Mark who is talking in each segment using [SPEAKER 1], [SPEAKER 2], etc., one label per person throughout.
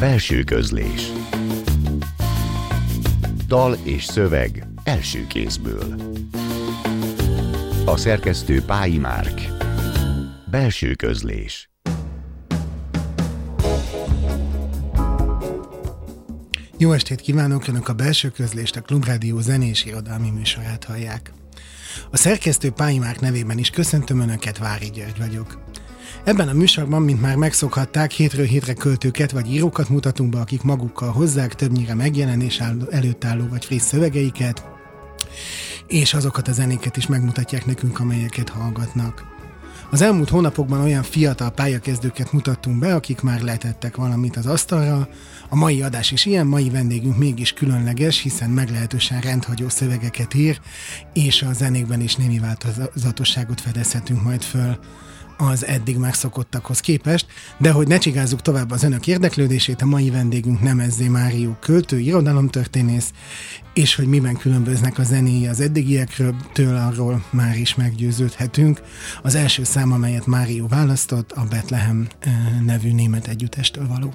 [SPEAKER 1] Belső közlés Dal és szöveg első kézből A szerkesztő Pályi Márk Belső közlés
[SPEAKER 2] Jó estét kívánok! Önök a belső közlést, a Klubrádió zenés irodalmi műsorát hallják. A szerkesztő Pályi Márk nevében is köszöntöm Önöket, Vári György vagyok. Ebben a műsorban, mint már megszokhatták, hétről hétre költőket vagy írókat mutatunk be, akik magukkal hozzák többnyire megjelenés előtt álló vagy friss szövegeiket, és azokat a zenéket is megmutatják nekünk, amelyeket hallgatnak. Az elmúlt hónapokban olyan fiatal pályakezdőket mutattunk be, akik már letettek valamit az asztalra. A mai adás is ilyen, mai vendégünk mégis különleges, hiszen meglehetősen rendhagyó szövegeket ír, és a zenékben is némi változatosságot fedezhetünk majd föl az eddig megszokottakhoz képest, de hogy ne csigázzuk tovább az önök érdeklődését, a mai vendégünk Nemezzé Márió költő, irodalomtörténész, és hogy miben különböznek a zenéi az eddigiekről, től arról már is meggyőződhetünk. Az első szám, amelyet Márió választott, a Betlehem eh, nevű német együttestől való.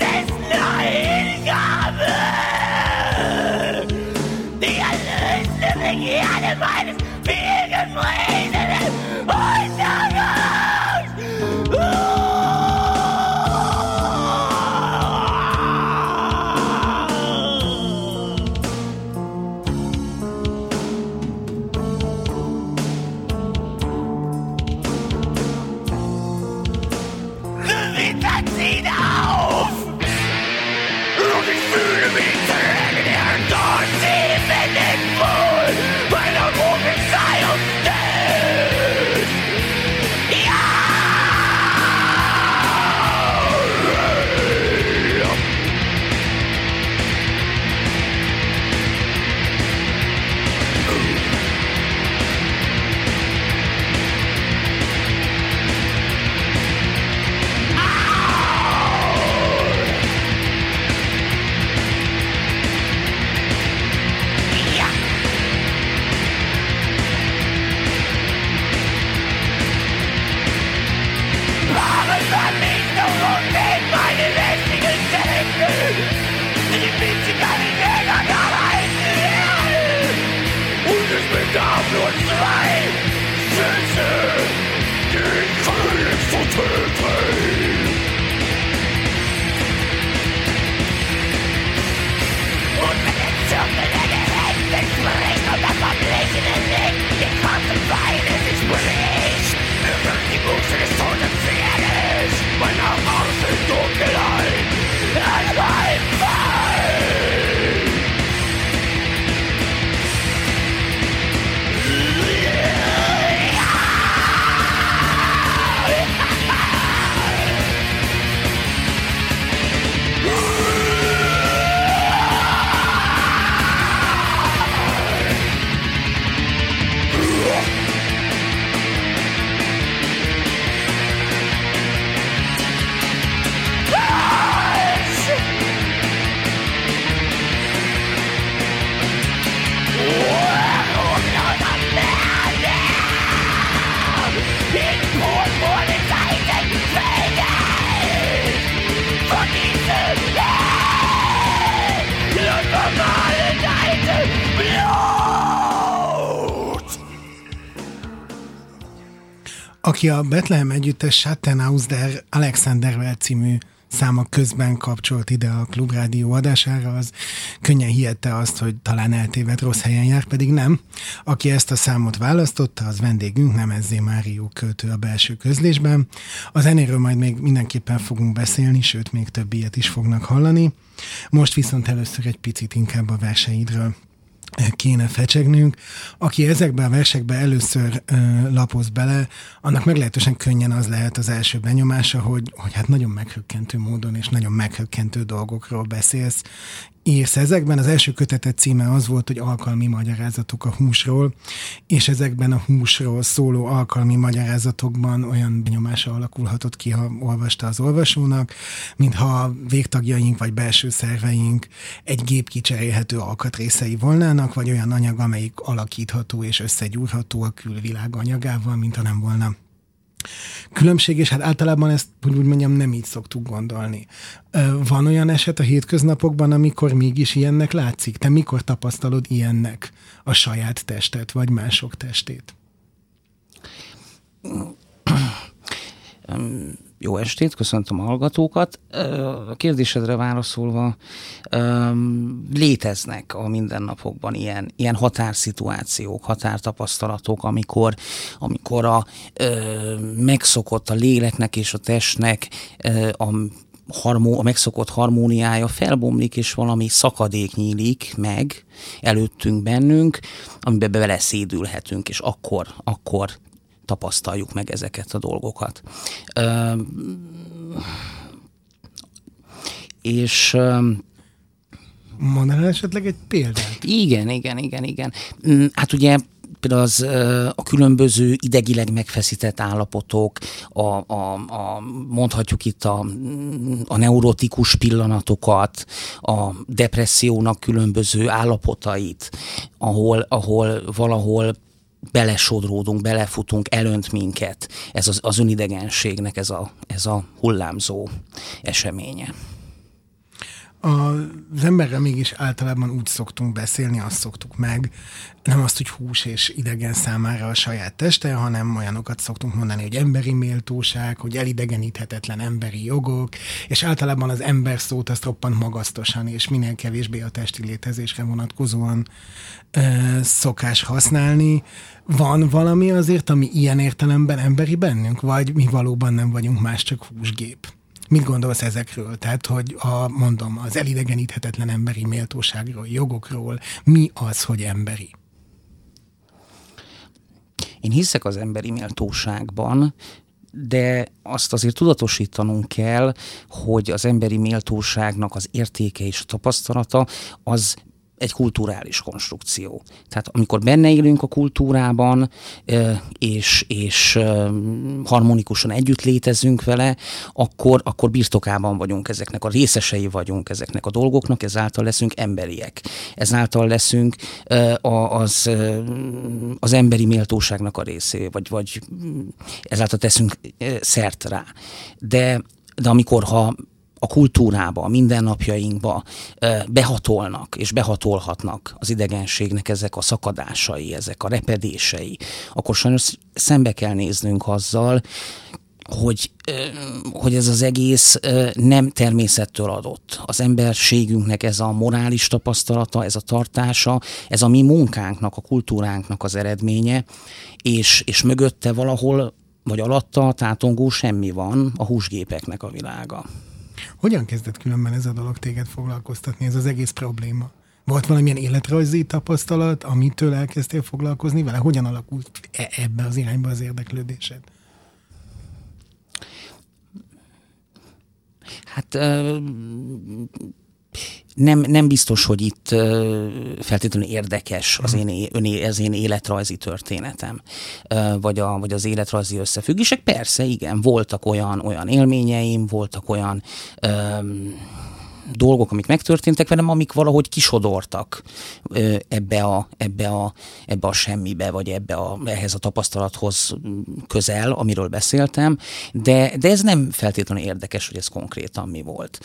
[SPEAKER 3] The die alles lebendige Erde meines Wegen.
[SPEAKER 2] Aki a Bethlehem együttes Schattenhaus der Alexandervel című száma közben kapcsolt ide a Klubrádió adására, az könnyen hihette azt, hogy talán eltévedt rossz helyen jár, pedig nem. Aki ezt a számot választotta, az vendégünk, nem Ezzé Márió költő a belső közlésben. A zenéről majd még mindenképpen fogunk beszélni, sőt, még több ilyet is fognak hallani. Most viszont először egy picit inkább a verseidről kéne fecsegnünk. Aki ezekben a versekben először ö, lapoz bele, annak meglehetősen könnyen az lehet az első benyomása, hogy, hogy hát nagyon meghökkentő módon és nagyon meghökkentő dolgokról beszélsz, írsz ezekben. Az első kötetet címe az volt, hogy alkalmi magyarázatok a húsról, és ezekben a húsról szóló alkalmi magyarázatokban olyan benyomása alakulhatott ki, ha olvasta az olvasónak, mintha végtagjaink vagy belső szerveink egy gép kicserélhető alkatrészei volnának, vagy olyan anyag, amelyik alakítható és összegyúrható a külvilág anyagával, mintha nem volna különbség, és hát általában ezt, hogy úgy mondjam, nem így szoktuk gondolni. Van olyan eset a hétköznapokban, amikor mégis ilyennek látszik? Te mikor tapasztalod ilyennek a saját testet, vagy mások testét?
[SPEAKER 4] Jó estét, köszöntöm a hallgatókat. A kérdésedre válaszolva, léteznek a mindennapokban ilyen, ilyen határszituációk, határtapasztalatok, amikor, amikor a megszokott a léleknek és a testnek a harmó, a megszokott harmóniája felbomlik, és valami szakadék nyílik meg előttünk bennünk, amiben beleszédülhetünk, és akkor, akkor tapasztaljuk meg ezeket a dolgokat. Ö, és
[SPEAKER 2] Mondanál esetleg egy példát?
[SPEAKER 4] Igen, igen, igen, igen. Mm, hát ugye például az, a különböző idegileg megfeszített állapotok, a, a, a, mondhatjuk itt a, a neurotikus pillanatokat, a depressziónak különböző állapotait, ahol, ahol valahol belesodródunk, belefutunk, elönt minket. Ez az, az önidegenségnek ez a, ez a hullámzó eseménye.
[SPEAKER 2] Az emberre mégis általában úgy szoktunk beszélni, azt szoktuk meg, nem azt, hogy hús és idegen számára a saját teste, hanem olyanokat szoktunk mondani, hogy emberi méltóság, hogy elidegeníthetetlen emberi jogok, és általában az ember szót azt roppant magasztosan, és minél kevésbé a testi létezésre vonatkozóan ö, szokás használni. Van valami azért, ami ilyen értelemben emberi bennünk, vagy mi valóban nem vagyunk más, csak húsgép? Mit gondolsz ezekről? Tehát, hogy a, mondom, az elidegeníthetetlen emberi méltóságról, jogokról, mi az, hogy emberi?
[SPEAKER 4] Én hiszek az emberi méltóságban, de azt azért tudatosítanunk kell, hogy az emberi méltóságnak az értéke és a tapasztalata az egy kulturális konstrukció. Tehát amikor benne élünk a kultúrában, és, és harmonikusan együtt létezünk vele, akkor, akkor birtokában vagyunk ezeknek, a részesei vagyunk ezeknek a dolgoknak, ezáltal leszünk emberiek. Ezáltal leszünk az, az emberi méltóságnak a részé, vagy, vagy ezáltal teszünk szert rá. De de amikor ha a kultúrába, a mindennapjainkba behatolnak és behatolhatnak az idegenségnek ezek a szakadásai, ezek a repedései, akkor sajnos szembe kell néznünk azzal, hogy, hogy ez az egész nem természettől adott. Az emberségünknek ez a morális tapasztalata, ez a tartása, ez a mi munkánknak, a kultúránknak az eredménye, és, és mögötte valahol, vagy alatta tátongó semmi van, a húsgépeknek a világa.
[SPEAKER 2] Hogyan kezdett különben ez a dolog téged foglalkoztatni, ez az egész probléma? Volt valamilyen életrajzi tapasztalat, amitől elkezdtél foglalkozni vele? Hogyan alakult e- ebbe az irányba az érdeklődésed?
[SPEAKER 4] Hát nem, nem biztos, hogy itt feltétlenül érdekes az én, öné, az én életrajzi történetem, vagy, a, vagy az életrajzi összefüggések. Persze, igen, voltak olyan, olyan élményeim, voltak olyan um, dolgok, amik megtörténtek velem, amik valahogy kisodortak ebbe a, ebbe a, ebbe a semmibe, vagy ebbe a, ehhez a tapasztalathoz közel, amiről beszéltem, de, de ez nem feltétlenül érdekes, hogy ez konkrétan mi volt.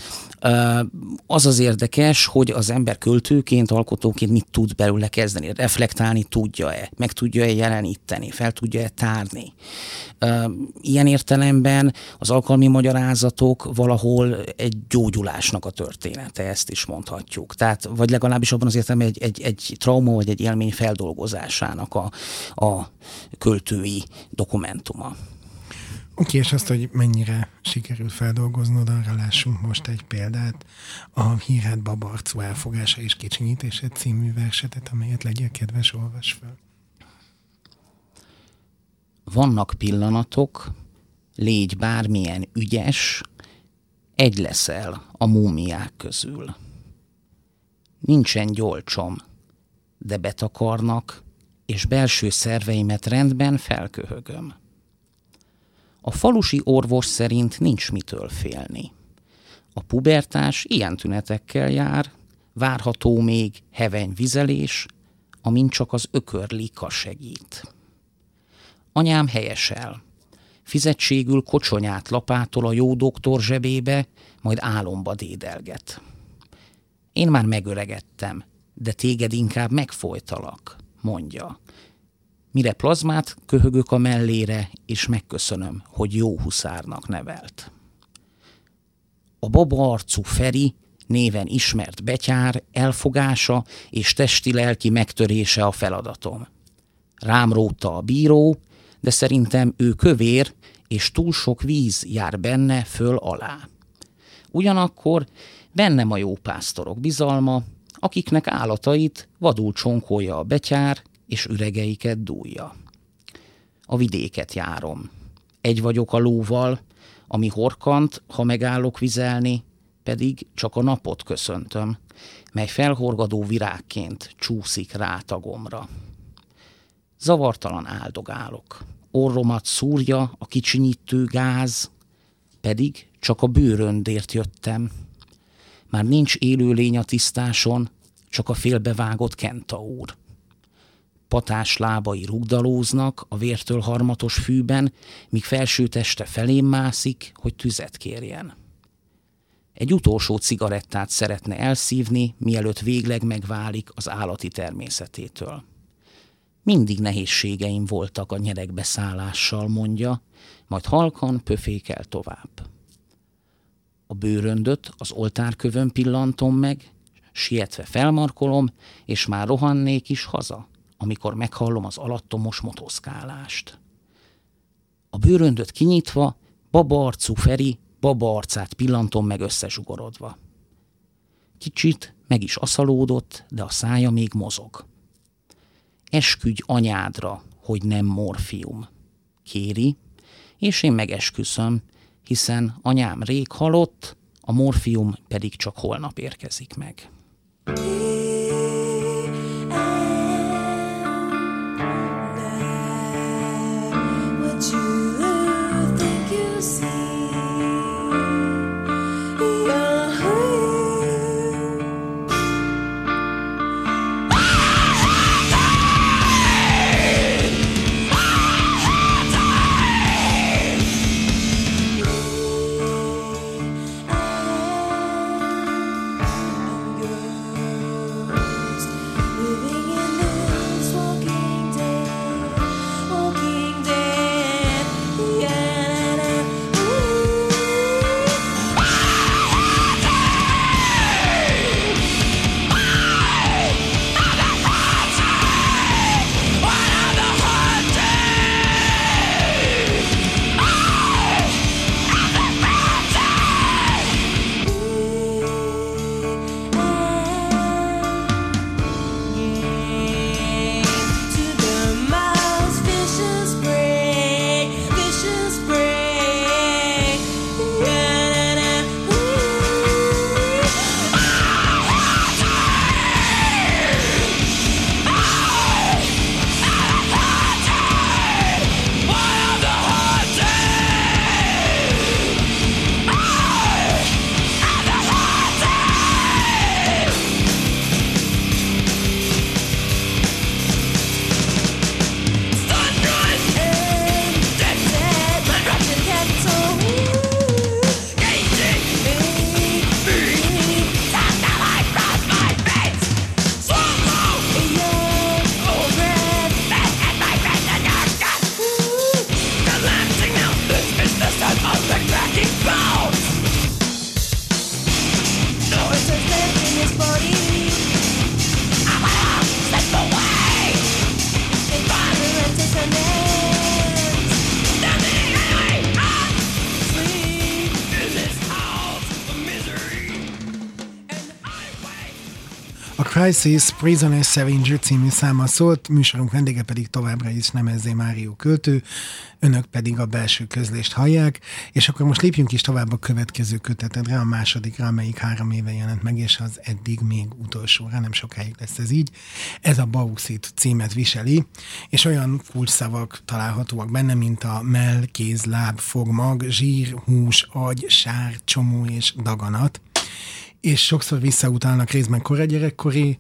[SPEAKER 4] Az az érdekes, hogy az ember költőként, alkotóként mit tud belőle kezdeni, reflektálni tudja-e, meg tudja-e jeleníteni, fel tudja-e tárni. Ilyen értelemben az alkalmi magyarázatok valahol egy gyógyulásnak a története, ezt is mondhatjuk. Tehát, vagy legalábbis abban az értelemben egy, egy, egy trauma vagy egy élmény feldolgozásának a, a költői dokumentuma.
[SPEAKER 2] Oké, és azt, hogy mennyire sikerült feldolgoznod, arra lássunk most egy példát. A hírhet Babarcú elfogása és kicsinyítése című versetet, amelyet legyél kedves, olvas fel.
[SPEAKER 4] Vannak pillanatok, légy bármilyen ügyes, egy leszel a múmiák közül. Nincsen gyolcsom, de betakarnak, és belső szerveimet rendben felköhögöm. A falusi orvos szerint nincs mitől félni. A pubertás ilyen tünetekkel jár, várható még heveny vizelés, amint csak az ökör lika segít. Anyám helyesel. Fizetségül kocsonyát lapátol a jó doktor zsebébe, majd álomba dédelget. Én már megöregettem, de téged inkább megfolytalak, mondja. Mire plazmát köhögök a mellére, és megköszönöm, hogy jó huszárnak nevelt. A baba arcú Feri, néven ismert betyár, elfogása és testi-lelki megtörése a feladatom. Rám rótta a bíró, de szerintem ő kövér, és túl sok víz jár benne föl alá. Ugyanakkor bennem a jó pásztorok bizalma, akiknek állatait vadul csonkolja a betyár, és üregeiket dúlja. A vidéket járom. Egy vagyok a lóval, ami horkant, ha megállok vizelni, pedig csak a napot köszöntöm, mely felhorgadó virágként csúszik rá tagomra. Zavartalan áldogálok. Orromat szúrja a kicsinyítő gáz, pedig csak a bőröndért jöttem. Már nincs élőlény a tisztáson, csak a félbevágott kentaúr. Patás lábai rugdalóznak a vértől harmatos fűben, míg felső teste felém mászik, hogy tüzet kérjen. Egy utolsó cigarettát szeretne elszívni, mielőtt végleg megválik az állati természetétől. Mindig nehézségeim voltak a nyerekbeszállással, mondja, majd halkan pöfékel tovább. A bőröndöt az oltárkövön pillantom meg, sietve felmarkolom, és már rohannék is haza, amikor meghallom az alattomos motoszkálást. A bőröndöt kinyitva, baba arcú Feri baba arcát pillantom meg összezsugorodva. Kicsit meg is aszalódott, de a szája még mozog. Esküdj anyádra, hogy nem morfium. Kéri, és én megesküszöm, hiszen anyám rég halott, a morfium pedig csak holnap érkezik meg.
[SPEAKER 2] Crisis Prisoner Scavenger című száma szólt, műsorunk vendége pedig továbbra is Nemezzé Márió költő, önök pedig a belső közlést hallják, és akkor most lépjünk is tovább a következő kötetedre, a másodikra, amelyik három éve jelent meg, és az eddig még utolsóra, nem sokáig lesz ez így. Ez a Bauxit címet viseli, és olyan kulcsszavak találhatóak benne, mint a mell, kéz, láb, fogmag, zsír, hús, agy, sár, csomó és daganat és sokszor visszautalnak részben koragyerekkori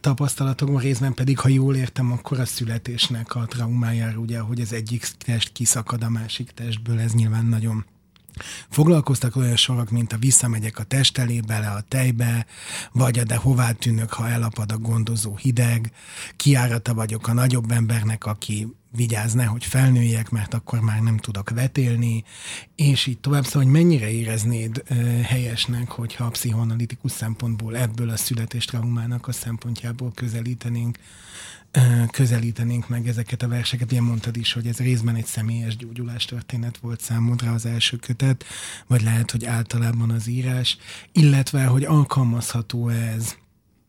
[SPEAKER 2] tapasztalatokban, részben pedig, ha jól értem, akkor a születésnek a traumájára, ugye, hogy az egyik test kiszakad a másik testből, ez nyilván nagyon Foglalkoztak olyan sorok, mint a visszamegyek a test elé, bele a tejbe, vagy a de hová tűnök, ha elapad a gondozó hideg, kiárata vagyok a nagyobb embernek, aki vigyázne, hogy felnőjek, mert akkor már nem tudok vetélni, és így tovább. Szóval, hogy mennyire éreznéd helyesnek, hogyha a pszichoanalitikus szempontból ebből a születéstraumának a szempontjából közelítenénk közelítenénk meg ezeket a verseket. Ilyen mondtad is, hogy ez részben egy személyes gyógyulás történet volt számodra az első kötet, vagy lehet, hogy általában az írás, illetve, hogy alkalmazható ez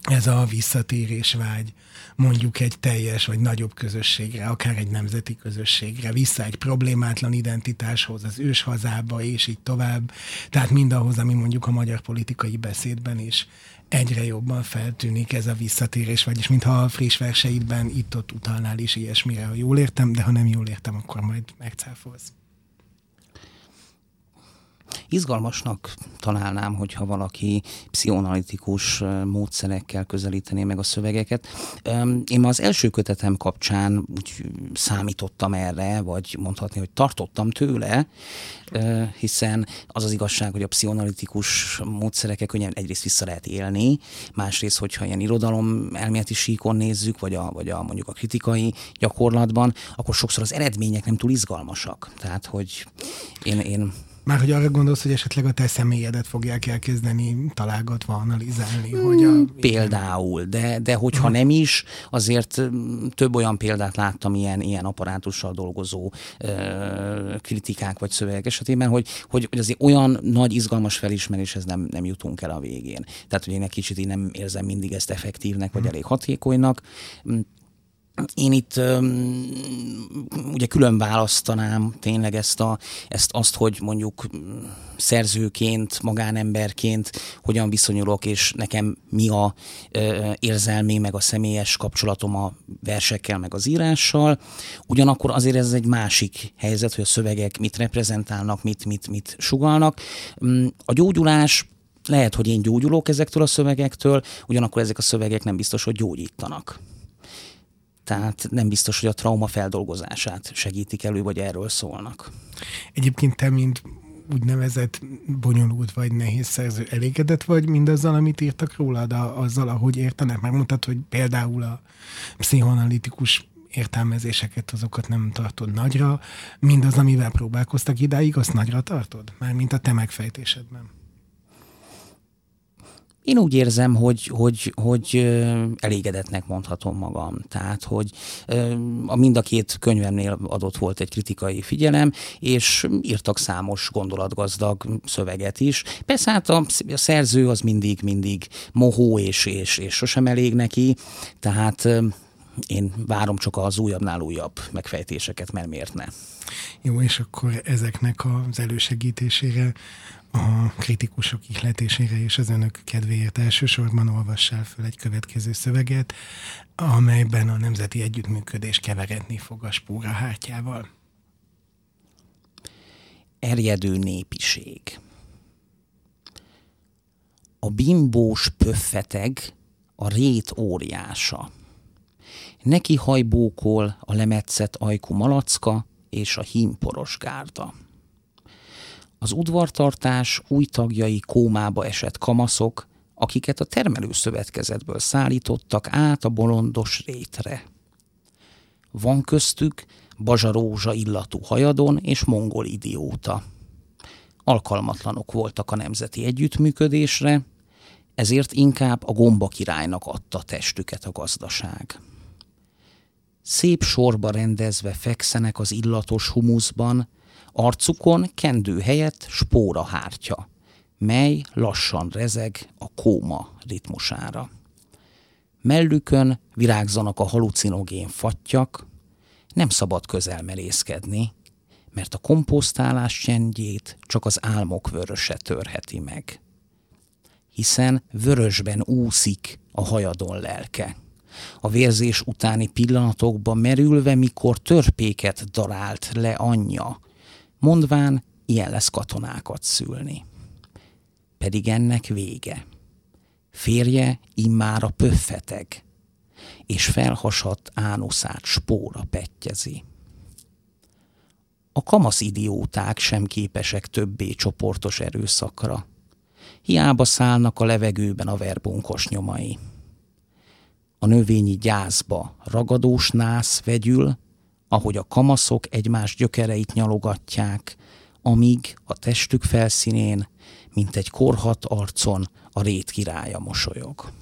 [SPEAKER 2] ez a visszatérés vágy mondjuk egy teljes vagy nagyobb közösségre, akár egy nemzeti közösségre, vissza egy problémátlan identitáshoz, az ős hazába, és így tovább. Tehát mindahhoz, ami mondjuk a magyar politikai beszédben is egyre jobban feltűnik ez a visszatérés, vagyis mintha a friss verseidben itt-ott utalnál is ilyesmire, ha jól értem, de ha nem jól értem, akkor majd megcáfolsz.
[SPEAKER 4] Izgalmasnak találnám, hogyha valaki pszichoanalitikus módszerekkel közelítené meg a szövegeket. Én az első kötetem kapcsán úgy számítottam erre, vagy mondhatni, hogy tartottam tőle, hiszen az az igazság, hogy a pszichoanalitikus módszerekkel könnyen egyrészt vissza lehet élni, másrészt, hogyha ilyen irodalom elméleti síkon nézzük, vagy a, vagy a mondjuk a kritikai gyakorlatban, akkor sokszor az eredmények nem túl izgalmasak. Tehát, hogy én, én
[SPEAKER 2] már hogy arra gondolsz, hogy esetleg a te személyedet fogják elkezdeni találgatva, analizálni? Hmm, hogy a...
[SPEAKER 4] Például, de, de hogyha ha. nem is, azért több olyan példát láttam ilyen, ilyen apparátussal dolgozó ö, kritikák vagy szövegek esetében, hogy, hogy, hogy azért olyan nagy, izgalmas felismeréshez nem, nem jutunk el a végén. Tehát, hogy én egy kicsit én nem érzem mindig ezt effektívnek, vagy hmm. elég hatékonynak én itt um, ugye külön választanám tényleg ezt, a, ezt azt, hogy mondjuk szerzőként, magánemberként hogyan viszonyulok, és nekem mi a ö, érzelmi, meg a személyes kapcsolatom a versekkel, meg az írással. Ugyanakkor azért ez egy másik helyzet, hogy a szövegek mit reprezentálnak, mit, mit, mit sugalnak. A gyógyulás lehet, hogy én gyógyulok ezektől a szövegektől, ugyanakkor ezek a szövegek nem biztos, hogy gyógyítanak tehát nem biztos, hogy a trauma feldolgozását segítik elő, vagy erről szólnak.
[SPEAKER 2] Egyébként te, mint úgynevezett bonyolult vagy nehéz szerző, elégedett vagy mindazzal, amit írtak rólad, azzal, ahogy értenek? Megmondtad, hogy például a pszichoanalitikus értelmezéseket, azokat nem tartod nagyra, mindaz, amivel próbálkoztak idáig, azt nagyra tartod? Mármint a te megfejtésedben.
[SPEAKER 4] Én úgy érzem, hogy, hogy, hogy elégedetnek mondhatom magam. Tehát, hogy a mind a két könyvemnél adott volt egy kritikai figyelem, és írtak számos gondolatgazdag szöveget is. Persze hát a, szerző az mindig, mindig mohó, és, és, és sosem elég neki, tehát én várom csak az újabbnál újabb megfejtéseket, mert miért ne.
[SPEAKER 2] Jó, és akkor ezeknek az elősegítésére a kritikusok ihletésére és az önök kedvéért elsősorban olvassál föl egy következő szöveget, amelyben a nemzeti együttműködés keveredni fog a spóra hártyával.
[SPEAKER 4] Erjedő népiség. A bimbós pöffeteg a rét óriása. Neki hajbókol a lemetszett ajkú malacka és a hímporos gárda az udvartartás új tagjai kómába esett kamaszok, akiket a termelőszövetkezetből szállítottak át a bolondos rétre. Van köztük bazsarózsa illatú hajadon és mongol idióta. Alkalmatlanok voltak a nemzeti együttműködésre, ezért inkább a gomba királynak adta testüket a gazdaság. Szép sorba rendezve fekszenek az illatos humuszban, Arcukon kendő helyett spóra hártya, mely lassan rezeg a kóma ritmusára. Mellükön virágzanak a halucinogén fattyak, nem szabad közel merészkedni, mert a komposztálás csendjét csak az álmok vöröse törheti meg. Hiszen vörösben úszik a hajadon lelke. A vérzés utáni pillanatokban merülve, mikor törpéket darált le anyja, mondván ilyen lesz katonákat szülni. Pedig ennek vége. Férje immár a pöffeteg, és felhasadt ánuszát spóra pettyezi. A kamasz idióták sem képesek többé csoportos erőszakra. Hiába szállnak a levegőben a verbunkos nyomai. A növényi gyászba ragadós nász vegyül, ahogy a kamaszok egymás gyökereit nyalogatják, amíg a testük felszínén, mint egy korhat arcon a rét királya mosolyog.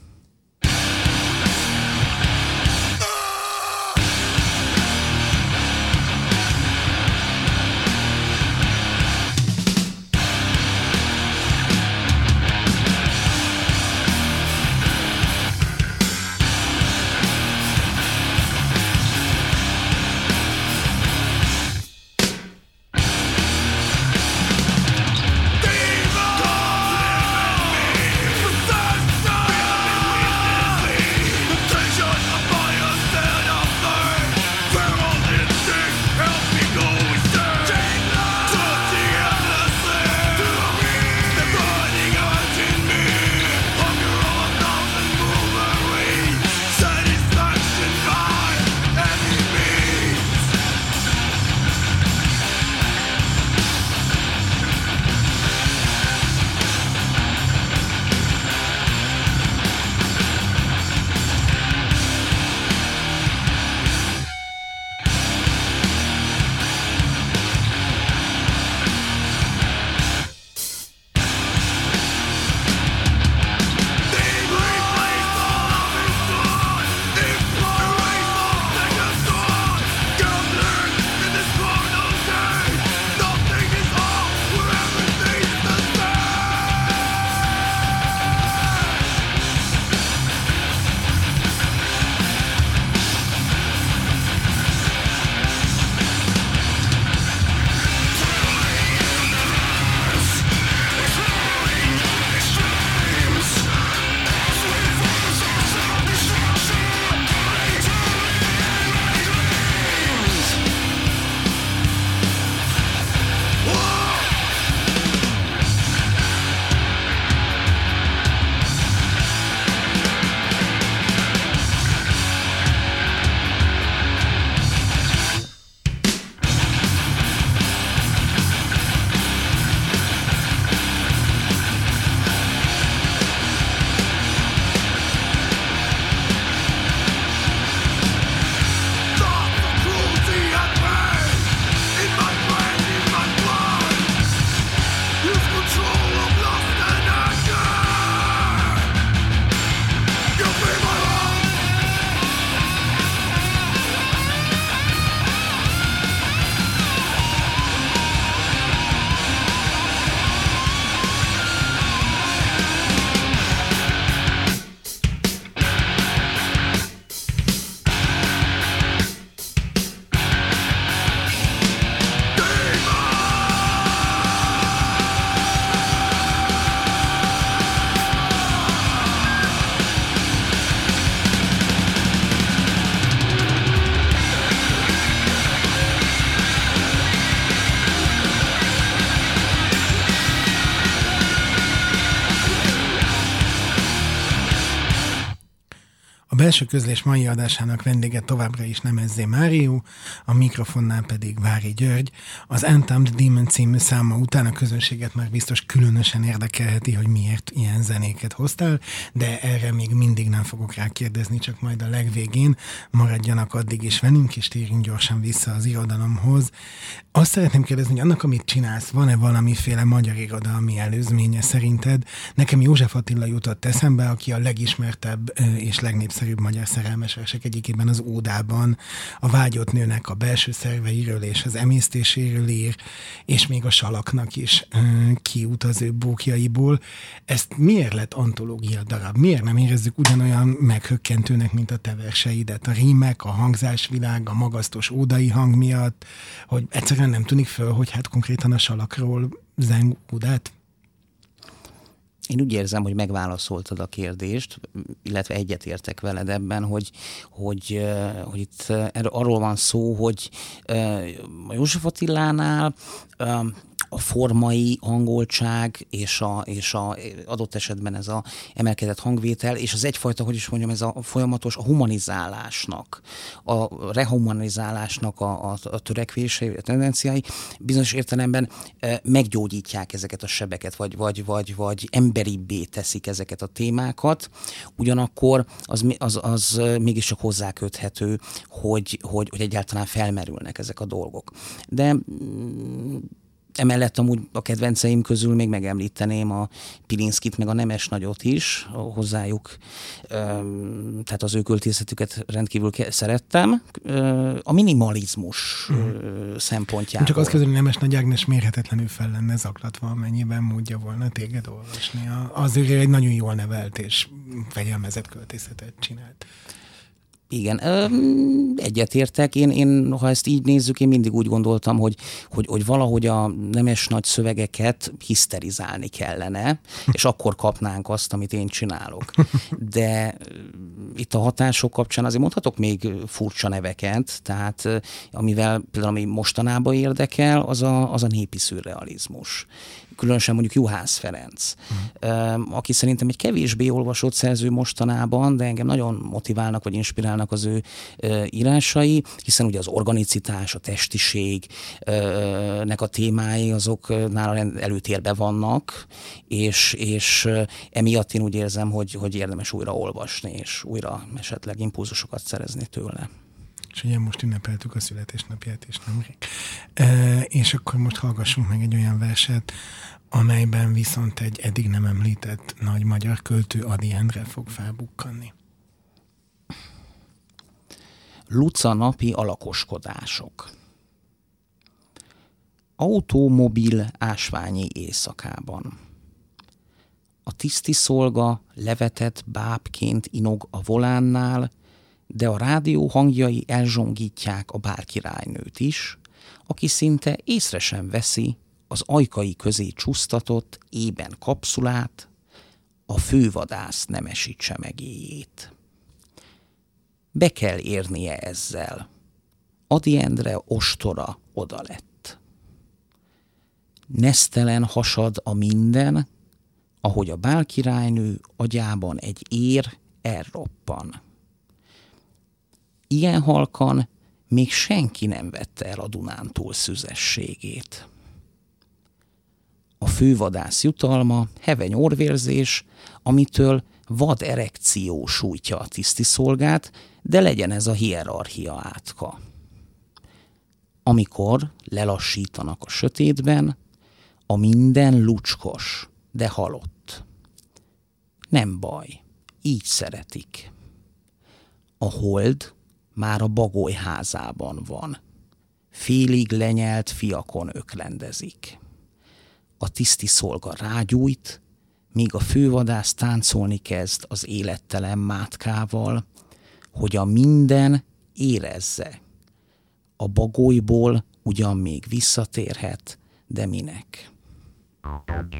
[SPEAKER 2] Belső közlés mai adásának vendége továbbra is Nemezzé Márió, a mikrofonnál pedig Vári György. Az Antamed Demon című száma után a közönséget már biztos különösen érdekelheti, hogy miért ilyen zenéket hoztál, de erre még mindig nem fogok rákérdezni, csak majd a legvégén maradjanak addig is velünk, és térjünk gyorsan vissza az irodalomhoz. Azt szeretném kérdezni, hogy annak, amit csinálsz, van-e valamiféle magyar irodalmi előzménye szerinted? Nekem József Attila jutott eszembe, aki a legismertebb és legnépszerűbb legnépszerűbb magyar szerelmes versek egyikében az Ódában a vágyott nőnek a belső szerveiről és az emésztéséről ír, és még a salaknak is kiút az ő bókjaiból. Ezt miért lett antológia darab? Miért nem érezzük ugyanolyan meghökkentőnek, mint a te verseidet? A rímek, a hangzásvilág, a magasztos ódai hang miatt, hogy egyszerűen nem tűnik föl, hogy hát konkrétan a salakról zeng ódát?
[SPEAKER 4] Én úgy érzem, hogy megválaszoltad a kérdést, illetve egyetértek veled ebben, hogy, hogy, hogy itt arról van szó, hogy a József Attilánál a formai hangoltság és a, és a adott esetben ez a emelkedett hangvétel, és az egyfajta, hogy is mondjam, ez a folyamatos a humanizálásnak, a rehumanizálásnak a, a, a törekvései, a tendenciái bizonyos értelemben e, meggyógyítják ezeket a sebeket, vagy, vagy, vagy, vagy emberibbé teszik ezeket a témákat, ugyanakkor az, az, az mégiscsak hozzáköthető, hogy, hogy, hogy egyáltalán felmerülnek ezek a dolgok. De Emellett amúgy a kedvenceim közül még megemlíteném a Pilinszkit, meg a Nemes Nagyot is, hozzájuk, tehát az ő költészetüket rendkívül szerettem. A minimalizmus uh-huh. szempontjából.
[SPEAKER 2] Csak azt hogy Nemes Nagy Ágnes mérhetetlenül fel lenne zaklatva, amennyiben módja volna téged olvasni. Az ő egy nagyon jól nevelt és fegyelmezett költészetet csinált.
[SPEAKER 4] Igen, egyetértek. Én, én, ha ezt így nézzük, én mindig úgy gondoltam, hogy, hogy, hogy valahogy a nemes nagy szövegeket hiszterizálni kellene, és akkor kapnánk azt, amit én csinálok. De itt a hatások kapcsán azért mondhatok még furcsa neveket, tehát amivel például ami mostanában érdekel, az a, az a népi szürrealizmus különösen mondjuk Juhász Ferenc, uh-huh. aki szerintem egy kevésbé olvasott szerző mostanában, de engem nagyon motiválnak vagy inspirálnak az ő írásai, hiszen ugye az organicitás, a testiségnek a témái azok nála előtérbe vannak, és, és emiatt én úgy érzem, hogy, hogy érdemes újra olvasni, és újra esetleg impulzusokat szerezni tőle
[SPEAKER 2] és ugye most ünnepeltük a születésnapját is nemrég. E, és akkor most hallgassunk meg egy olyan verset, amelyben viszont egy eddig nem említett nagy magyar költő Adi Endre fog felbukkanni.
[SPEAKER 4] Luca napi alakoskodások. Automobil ásványi éjszakában. A tiszti szolga levetett bábként inog a volánnál, de a rádió hangjai elzsongítják a bárkirálynőt is, aki szinte észre sem veszi az ajkai közé csúsztatott ében kapszulát, a fővadász nemesítse meg éjét. Be kell érnie ezzel. Adi Endre ostora oda lett. Nesztelen hasad a minden, ahogy a bálkirálynő agyában egy ér elroppan. Ilyen halkan még senki nem vette el a Dunántúl szüzességét. A fővadász jutalma heveny orvérzés, amitől vad erekció sújtja a tisztiszolgát, de legyen ez a hierarchia átka. Amikor lelassítanak a sötétben, a minden lucskos, de halott. Nem baj, így szeretik. A hold már a bagoly házában van. Félig lenyelt fiakon öklendezik. A tiszti szolga rágyújt, míg a fővadász táncolni kezd az élettelen mátkával, hogy a minden érezze. A bagolyból ugyan még visszatérhet, de minek? Thank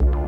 [SPEAKER 4] you.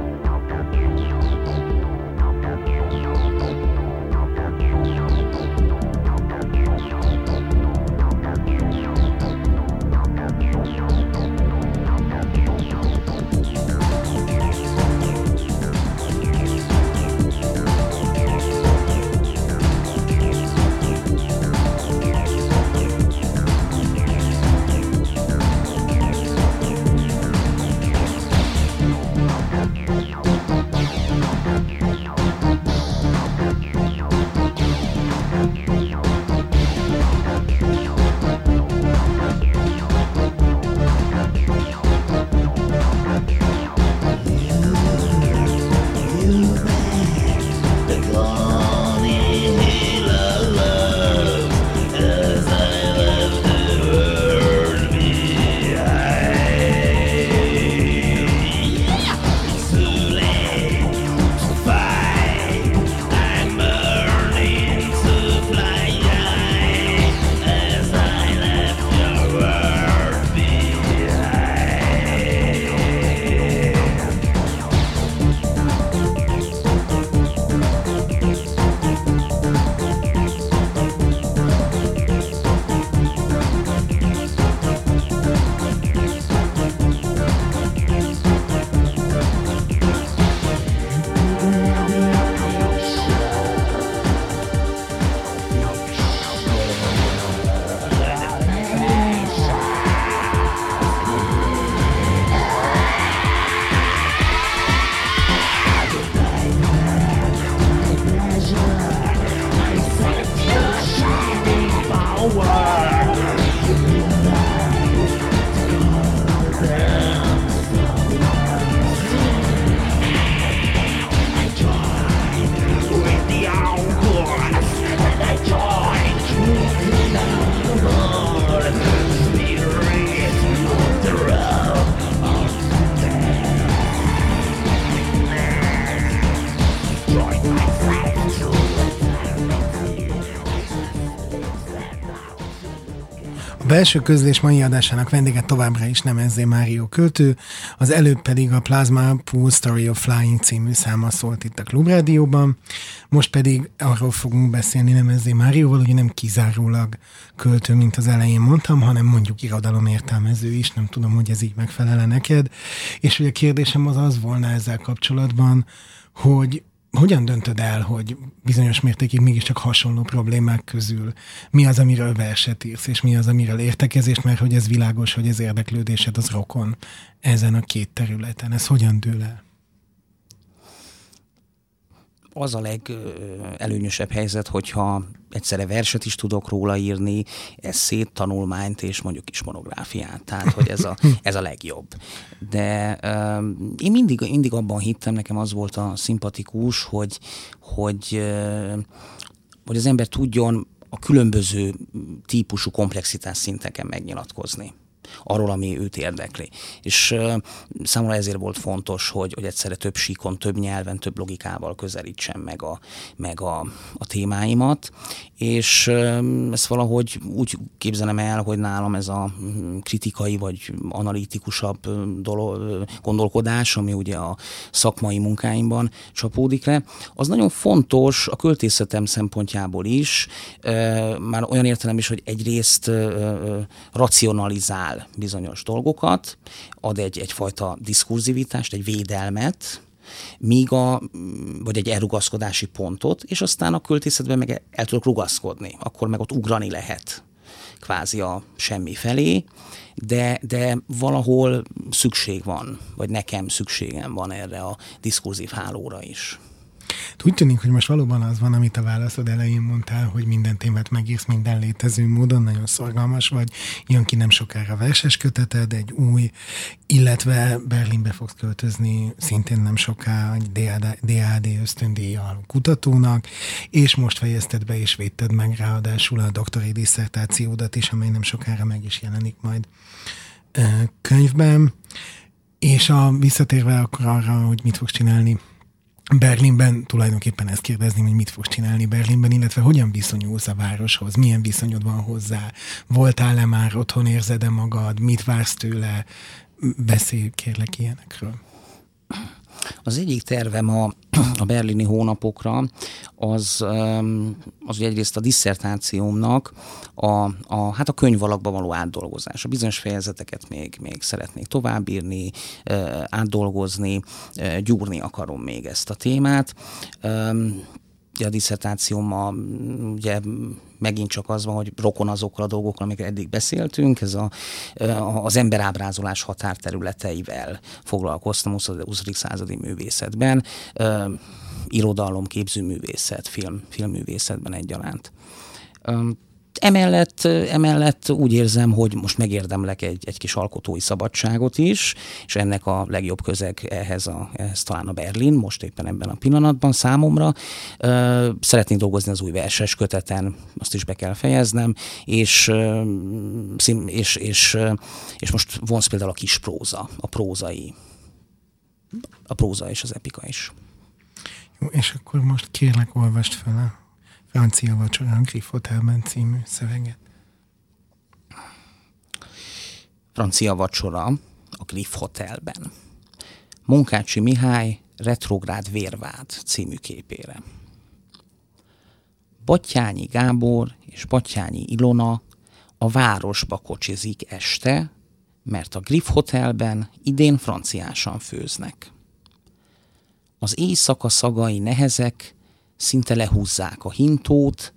[SPEAKER 2] belső közlés mai adásának vendége továbbra is nem Ezzé Mário költő, az előbb pedig a Plasma Pool Story of Flying című száma szólt itt a Klubrádióban, most pedig arról fogunk beszélni nem Ezzé Márióval, hogy nem kizárólag költő, mint az elején mondtam, hanem mondjuk irodalom értelmező is, nem tudom, hogy ez így megfelele neked, és hogy a kérdésem az az volna ezzel kapcsolatban, hogy hogyan döntöd el, hogy bizonyos mértékig mégiscsak hasonló problémák közül mi az, amiről verset írsz, és mi az, amiről értekezést, mert hogy ez világos, hogy ez érdeklődésed az rokon ezen a két területen. Ez hogyan dől el?
[SPEAKER 4] Az a legelőnyösebb helyzet, hogyha egyszerre verset is tudok róla írni, szét tanulmányt és mondjuk is monográfiát. Tehát, hogy ez a, ez a legjobb. De um, én mindig, mindig abban hittem, nekem az volt a szimpatikus, hogy, hogy, hogy az ember tudjon a különböző típusú komplexitás szinteken megnyilatkozni arról, ami őt érdekli. És számomra ezért volt fontos, hogy, hogy egyszerre több síkon, több nyelven, több logikával közelítsem meg a, meg a, a témáimat, és ezt valahogy úgy képzelem el, hogy nálam ez a mm, kritikai vagy analitikusabb dolog, gondolkodás, ami ugye a szakmai munkáimban csapódik le, az nagyon fontos a költészetem szempontjából is, már olyan értelem is, hogy egyrészt racionalizál bizonyos dolgokat, ad egy, egyfajta diszkurzivitást, egy védelmet, míg a, vagy egy elrugaszkodási pontot, és aztán a költészetben meg el tudok rugaszkodni, akkor meg ott ugrani lehet kvázi a semmi felé, de, de valahol szükség van, vagy nekem szükségem van erre a diskurzív hálóra is.
[SPEAKER 2] Úgy tűnik, hogy most valóban az van, amit a válaszod elején mondtál, hogy minden témát megírsz minden létező módon, nagyon szorgalmas vagy, jön ki nem sokára verses köteted, egy új, illetve Berlinbe fogsz költözni szintén nem soká egy DAD, DAD ösztöndíjjal kutatónak, és most fejezted be és védted meg ráadásul a doktori diszertációdat is, amely nem sokára meg is jelenik majd könyvben. És a, visszatérve akkor arra, hogy mit fogsz csinálni Berlinben tulajdonképpen ezt kérdezni, hogy mit fogsz csinálni Berlinben, illetve hogyan viszonyulsz a városhoz, milyen viszonyod van hozzá, voltál-e már otthon, érzed-e magad, mit vársz tőle, beszélj kérlek ilyenekről.
[SPEAKER 4] Az egyik tervem a, a berlini hónapokra az, az ugye egyrészt a disszertációmnak a, a, hát a könyvalakba való átdolgozás. A bizonyos fejezeteket még, még szeretnék továbbírni, átdolgozni, gyúrni akarom még ezt a témát a diszertációm a, ugye megint csak az van, hogy rokon azokkal a dolgokkal, amikre eddig beszéltünk, ez a, az emberábrázolás határterületeivel foglalkoztam 20. 20. századi művészetben, irodalom, képzőművészet, film, filmművészetben egyaránt. Emellett, emellett úgy érzem, hogy most megérdemlek egy, egy kis alkotói szabadságot is, és ennek a legjobb közeg ehhez, a, ehhez talán a Berlin, most éppen ebben a pillanatban számomra. Szeretnék dolgozni az új verses köteten, azt is be kell fejeznem, és, és, és, és most vonz például a kis próza, a prózai, a próza és az epika is.
[SPEAKER 2] Jó, és akkor most kérlek, olvast fel Francia vacsorán Griff Hotelben című szöveget.
[SPEAKER 4] Francia vacsora a Griff Hotelben. Munkácsi Mihály Retrográd Vérvád című képére. Battyányi Gábor és Battyányi Ilona a városba kocsizik este, mert a Griff Hotelben idén franciásan főznek. Az éjszaka szagai nehezek, szinte lehúzzák a hintót,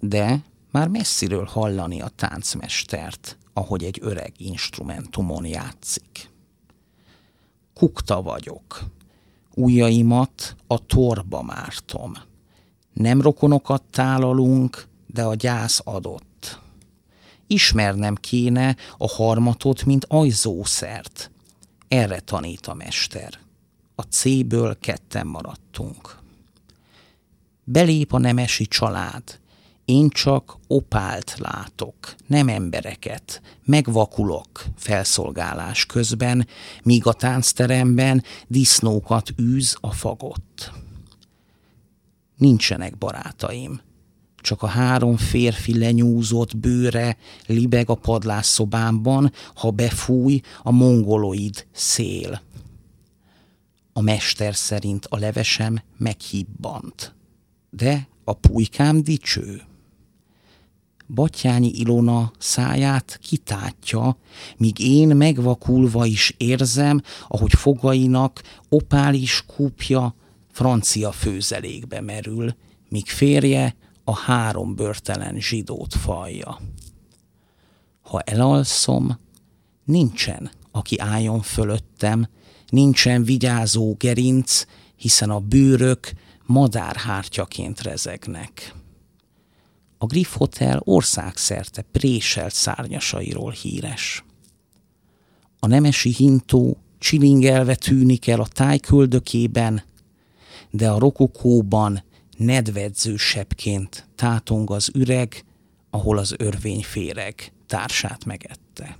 [SPEAKER 4] de már messziről hallani a táncmestert, ahogy egy öreg instrumentumon játszik. Kukta vagyok. Ujjaimat a torba mártom. Nem rokonokat tálalunk, de a gyász adott. Ismernem kéne a harmatot, mint ajzószert. Erre tanít a mester. A C-ből ketten maradtunk. Belép a nemesi család. Én csak opált látok, nem embereket, megvakulok felszolgálás közben, míg a táncteremben disznókat űz a fagott. Nincsenek barátaim, csak a három férfi lenyúzott bőre libeg a padlásszobámban, ha befúj a mongoloid szél. A mester szerint a levesem meghibbant, de a pulykám dicső. Batyányi Ilona száját kitátja, míg én megvakulva is érzem, ahogy fogainak opális kúpja francia főzelékbe merül, míg férje a három börtelen zsidót falja. Ha elalszom, nincsen, aki álljon fölöttem, nincsen vigyázó gerinc, hiszen a bőrök madárhártyaként rezegnek. A Griff Hotel országszerte préselt szárnyasairól híres. A nemesi hintó csilingelve tűnik el a tájköldökében, de a rokokóban nedvedzősebbként tátong az üreg, ahol az örvény féreg társát megette.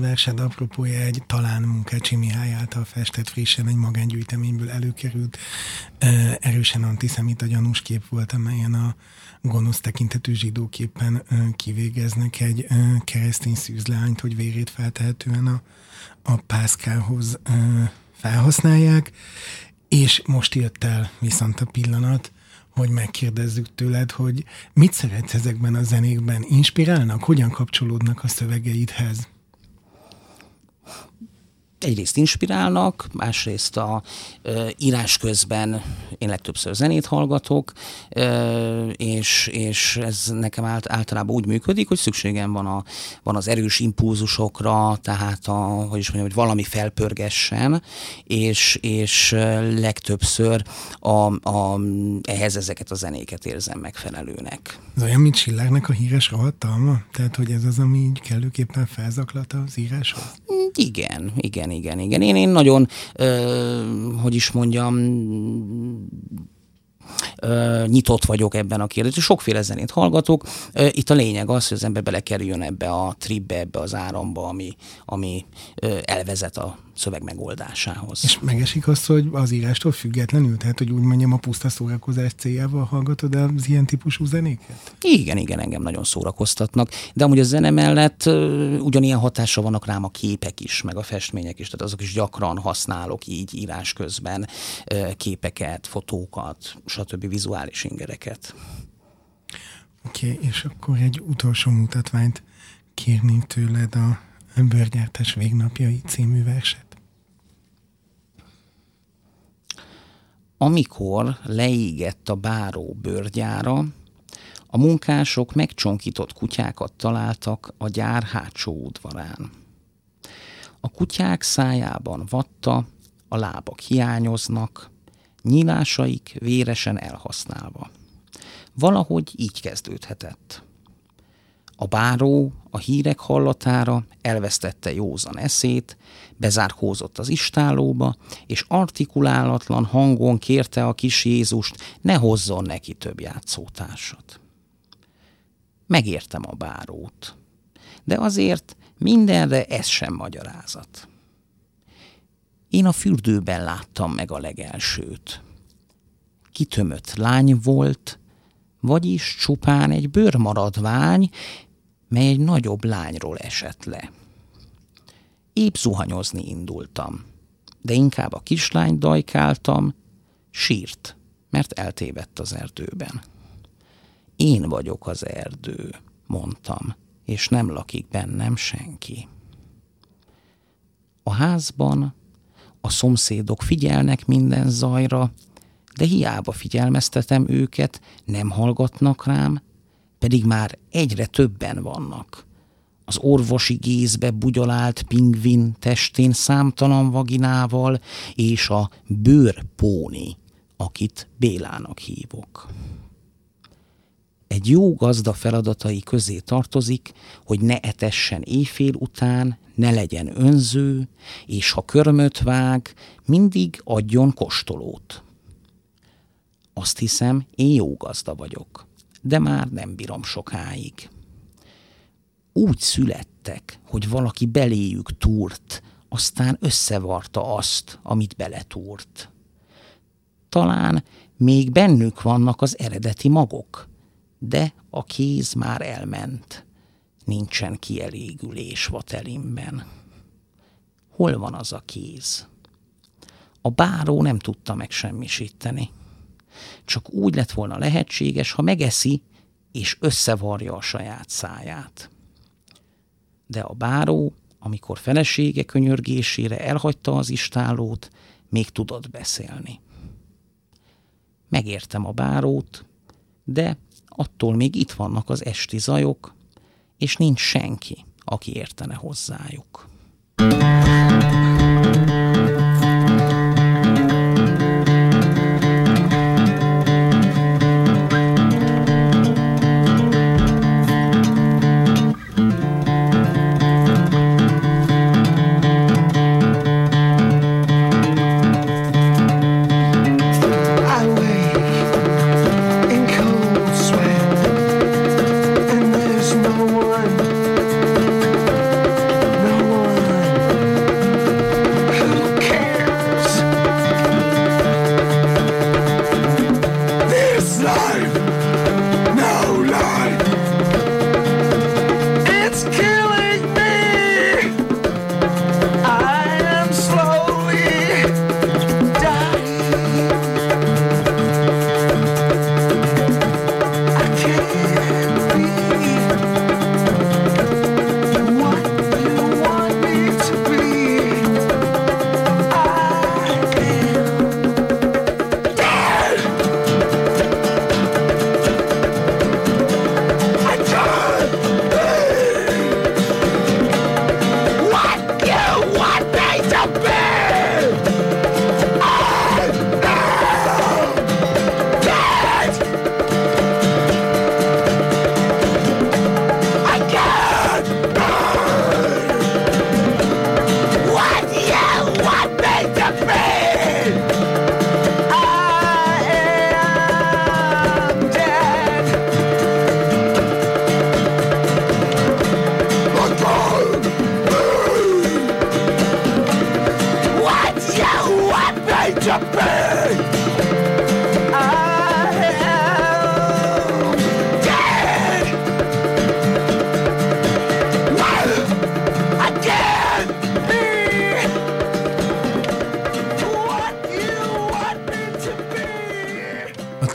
[SPEAKER 2] Versed apropója egy talán Munkácsi Mihály által festett frissen egy magángyűjteményből előkerült erősen antiszemita gyanús kép volt, amelyen a gonosz tekintetű zsidóképpen kivégeznek egy keresztény szűzleányt, hogy vérét feltehetően a, a pászkához felhasználják, és most jött el viszont a pillanat, hogy megkérdezzük tőled, hogy mit szeretsz ezekben a zenékben? Inspirálnak? Hogyan kapcsolódnak a szövegeidhez?
[SPEAKER 4] Egyrészt inspirálnak, másrészt a ö, írás közben én legtöbbször zenét hallgatok, ö, és, és ez nekem ált, általában úgy működik, hogy szükségem van, a, van az erős impulzusokra, tehát a, hogy is mondjam, hogy valami felpörgessen, és, és legtöbbször a, a, ehhez ezeket a zenéket érzem megfelelőnek.
[SPEAKER 2] Ez olyan, mint Schillernek a híres rohadtalma? Tehát, hogy ez az, ami így kellőképpen felzaklat az íráshoz?
[SPEAKER 4] Igen, igen, igen, igen. Én, én nagyon, ö, hogy is mondjam, ö, nyitott vagyok ebben a kérdésben. Sokféle zenét hallgatok. Ö, itt a lényeg az, hogy az ember belekerüljön ebbe a tripbe, ebbe az áramba, ami, ami ö, elvezet a szöveg megoldásához.
[SPEAKER 2] És megesik azt, hogy az írástól függetlenül, tehát hogy úgy mondjam, a puszta szórakozás céljával hallgatod az ilyen típusú zenéket?
[SPEAKER 4] Igen, igen, engem nagyon szórakoztatnak, de amúgy a zene mellett ugyanilyen hatása vannak rám a képek is, meg a festmények is, tehát azok is gyakran használok így írás közben képeket, fotókat, stb. vizuális ingereket.
[SPEAKER 2] Oké, okay, és akkor egy utolsó mutatványt kérnénk tőled a Bőrgyártás végnapjai című verset.
[SPEAKER 4] Amikor leégett a báró bőrgyára, A munkások megcsonkított kutyákat találtak a gyár hátsó udvarán. A kutyák szájában vatta, a lábak hiányoznak, nyílásaik véresen elhasználva. Valahogy így kezdődhetett. A báró a hírek hallatára elvesztette józan eszét, bezárkózott az istálóba, és artikulálatlan hangon kérte a kis Jézust, ne hozzon neki több játszótársat. Megértem a bárót, de azért mindenre ez sem magyarázat. Én a fürdőben láttam meg a legelsőt. Kitömött lány volt, vagyis csupán egy bőrmaradvány, mely egy nagyobb lányról esett le. Épp zuhanyozni indultam, de inkább a kislány dajkáltam, sírt, mert eltévedt az erdőben. Én vagyok az erdő, mondtam, és nem lakik bennem senki. A házban a szomszédok figyelnek minden zajra, de hiába figyelmeztetem őket, nem hallgatnak rám, pedig már egyre többen vannak. Az orvosi gézbe bugyolált pingvin testén számtalan vaginával, és a bőrpóni, akit Bélának hívok. Egy jó gazda feladatai közé tartozik, hogy ne etessen éjfél után, ne legyen önző, és ha körmöt vág, mindig adjon kostolót. Azt hiszem, én jó gazda vagyok de már nem bírom sokáig. Úgy születtek, hogy valaki beléjük túrt, aztán összevarta azt, amit beletúrt. Talán még bennük vannak az eredeti magok, de a kéz már elment. Nincsen kielégülés vatelimben. Hol van az a kéz? A báró nem tudta megsemmisíteni csak úgy lett volna lehetséges, ha megeszi és összevarja a saját száját. De a báró, amikor felesége könyörgésére elhagyta az istálót, még tudott beszélni. Megértem a bárót, de attól még itt vannak az esti zajok, és nincs senki, aki értene hozzájuk.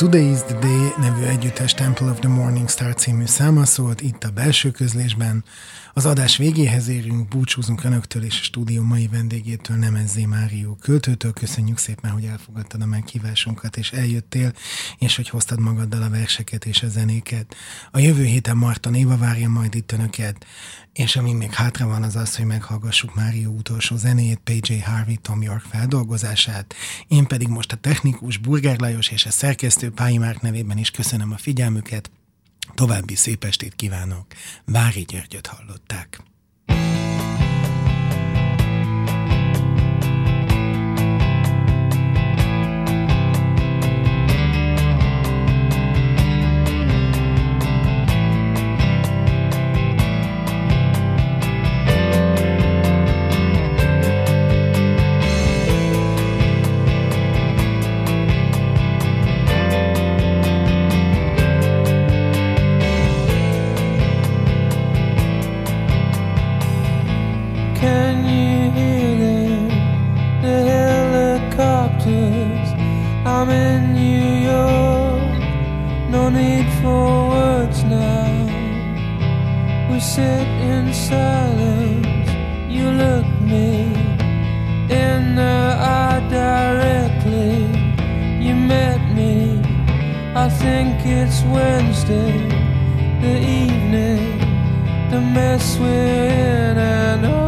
[SPEAKER 2] Today is the day nevű együttes Temple of the Morning Star című száma szólt itt a belső közlésben. Az adás végéhez érünk, búcsúzunk Önöktől és a stúdió mai vendégétől, Nemezzé Márió költőtől. Köszönjük szépen, hogy elfogadtad a meghívásunkat, és eljöttél, és hogy hoztad magaddal a verseket és a zenéket. A jövő héten Marta Néva várja majd itt Önöket, és ami még hátra van az az, hogy meghallgassuk Mário utolsó zenét, PJ Harvey Tom York feldolgozását. Én pedig most a technikus Burger Lajos és a szerkesztő Pályi Márk nevében is köszönöm a figyelmüket. További szép estét kívánok. Vári Györgyöt hallották.
[SPEAKER 5] sit in silence. You look me in the eye directly. You met me. I think it's Wednesday, the evening, the mess we're in, and all.